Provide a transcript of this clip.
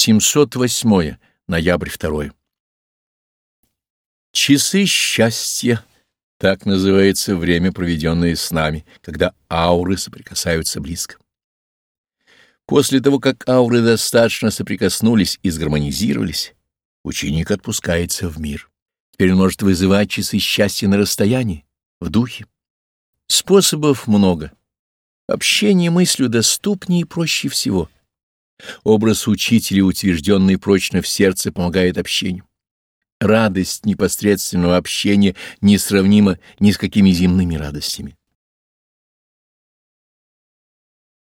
708. Ноябрь 2. Часы счастья. Так называется время, проведенное с нами, когда ауры соприкасаются близко. После того, как ауры достаточно соприкоснулись и сгармонизировались, ученик отпускается в мир. Теперь он может вызывать часы счастья на расстоянии, в духе. Способов много. Общение мыслью доступнее и проще всего. Образ учителя, утвержденный прочно в сердце, помогает общению. Радость непосредственного общения несравнима ни с какими земными радостями.